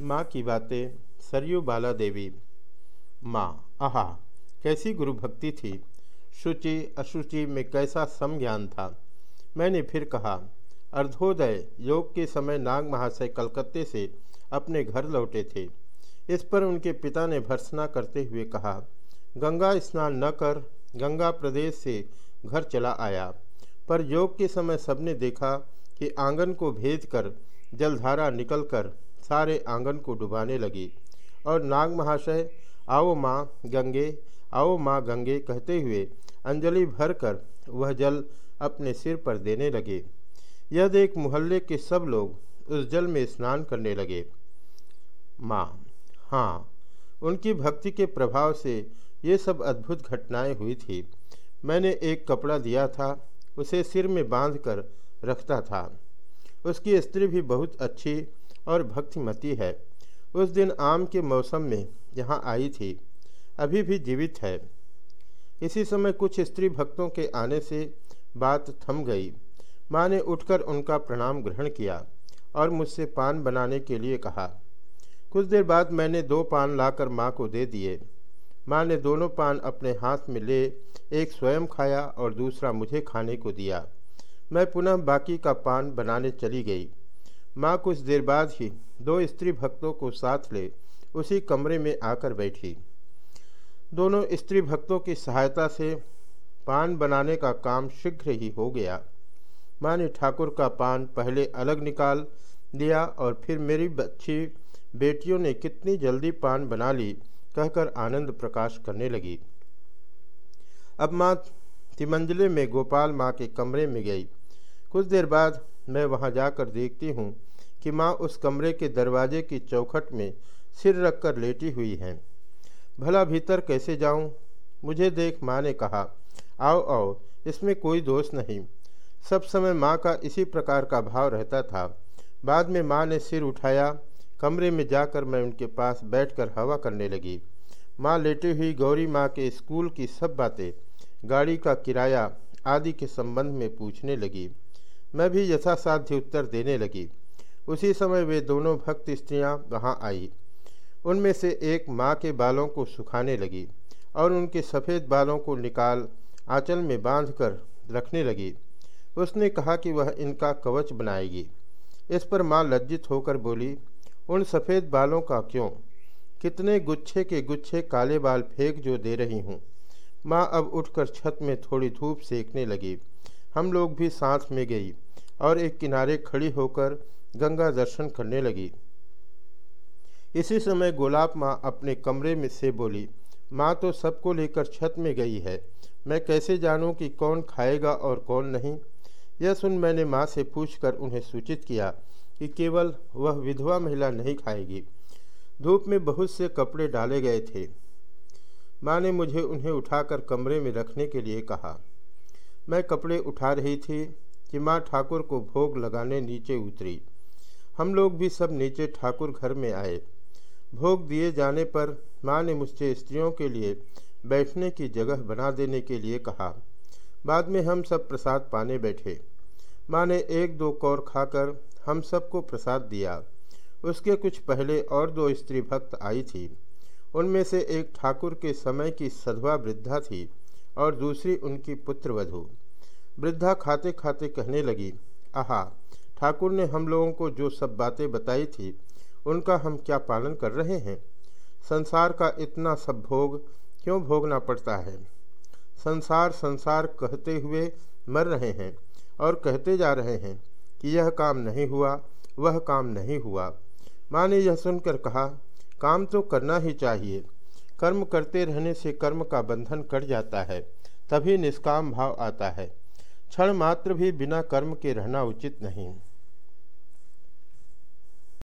माँ की बातें, सरयू बाला देवी माँ, आहा, कैसी गुरु भक्ति थी। शुचि, अशुचि में कैसा सम ज्ञान था। मैंने फिर कहा, अर्धोदय, योग के समय नाग महाशय कलकत्ते से अपने घर लौटे थे। इस पर उनके पिता ने भर्सना करते हुए कहा, गंगा स्नान न कर, गंगा प्रदेश से घर चला आया। पर योग के समय सबने देखा कि आँगन को भेद कर जलधारा निकलकर सारे आँगन को डुबाने लगी। और नाग महाशय, आओ माँ गंगे, आओ माँ गंगे कहते हुए अंजलि भरकर वह जल अपने सिर पर देने लगे। यह देख मोहल्ले के सब लोग उस जल में स्नान करने लगे। माँ हाँ उनकी भक्ति के प्रभाव से ये सब अद्भुत घटनाएँ हुई थी। मैंने एक कपड़ा दिया था, उसे सिर में बांधकर रखता था। उसकी स्त्री भी बहुत अच्छी और भक्तिमती है। उस दिन आम के मौसम में यहाँ आई थी। अभी भी जीवित है। इसी समय कुछ स्त्री भक्तों के आने से बात थम गई। माँ ने उठकर उनका प्रणाम ग्रहण किया और मुझसे पान बनाने के लिए कहा। कुछ देर बाद मैंने दो पान लाकर माँ को दे दिए। माँ ने दोनों पान अपने हाथ में ले, एक स्वयं खाया और दूसरा मुझे खाने को दिया। मैं पुनः बाकी का पान बनाने चली गई। माँ कुछ देर बाद ही दो स्त्री भक्तों को साथ ले उसी कमरे में आकर बैठी। दोनों स्त्री भक्तों की सहायता से पान बनाने का काम शीघ्र ही हो गया। माँ ने ठाकुर का पान पहले अलग निकाल लिया और फिर मेरी बच्ची बेटियों ने कितनी जल्दी पान बना ली कहकर आनंद प्रकाश करने लगी। अब माँ तिमंजले में गोपाल माँ के कमरे में गई। कुछ देर बाद मैं वहाँ जाकर देखती हूँ कि माँ उस कमरे के दरवाजे की चौखट में सिर रखकर लेटी हुई हैं। भला भीतर कैसे जाऊँ? मुझे देख माँ ने कहा, आओ आओ, इसमें कोई दोष नहीं। सब समय माँ का इसी प्रकार का भाव रहता था। बाद में माँ ने सिर उठाया, कमरे में जाकर मैं उनके पास बैठकर हवा करने लगी। माँ लेटी हुई गौरी माँ के स्कूल की सब बातें, गाड़ी का किराया आदि के संबंध में पूछने लगी। मैं भी यथासाध्य उत्तर देने लगी। उसी समय वे दोनों भक्त स्त्रियाँ वहाँ आई। उनमें से एक माँ के बालों को सुखाने लगी और उनके सफ़ेद बालों को निकाल आंचल में बांधकर रखने लगी। उसने कहा कि वह इनका कवच बनाएगी। इस पर माँ लज्जित होकर बोली, उन सफ़ेद बालों का क्यों? कितने गुच्छे के गुच्छे काले बाल फेंक जो दे रही हूँ। माँ अब उठकर छत में थोड़ी धूप सेकने लगी। हम लोग भी साथ में गई और एक किनारे खड़ी होकर गंगा दर्शन करने लगी। इसी समय गोलाब माँ अपने कमरे में से बोली, माँ तो सबको लेकर छत में गई है। मैं कैसे जानूं कि कौन खाएगा और कौन नहीं? यह सुन मैंने माँ से पूछकर उन्हें सूचित किया कि केवल वह विधवा महिला नहीं खाएगी। धूप में बहुत से कपड़े डाले गए थे। माँ ने मुझे उन्हें उठाकर कमरे में रखने के लिए कहा मैं कपड़े उठा रही थी कि माँ ठाकुर को भोग लगाने नीचे उतरी। हम लोग भी सब नीचे ठाकुर घर में आए। भोग दिए जाने पर माँ ने मुझसे स्त्रियों के लिए बैठने की जगह बना देने के लिए कहा। बाद में हम सब प्रसाद पाने बैठे। माँ ने एक दो कौर खाकर हम सबको प्रसाद दिया। उसके कुछ पहले और दो स्त्री भक्त आई थी। उनमें से एक ठाकुर के समय की सधवा वृद्धा थी और दूसरी उनकी पुत्र वधु वृद्धा खाते खाते कहने लगी, आहा, ठाकुर ने हम लोगों को जो सब बातें बताई थी, उनका हम क्या पालन कर रहे हैं? संसार का इतना सब भोग क्यों भोगना पड़ता है? संसार संसार कहते हुए मर रहे हैं और कहते जा रहे हैं कि यह काम नहीं हुआ, वह काम नहीं हुआ। माँ ने यह सुनकर कहा, काम तो करना ही चाहिए। कर्म करते रहने से कर्म का बंधन कट जाता है, तभी निष्काम भाव आता है। क्षण मात्र भी बिना कर्म के रहना उचित नहीं।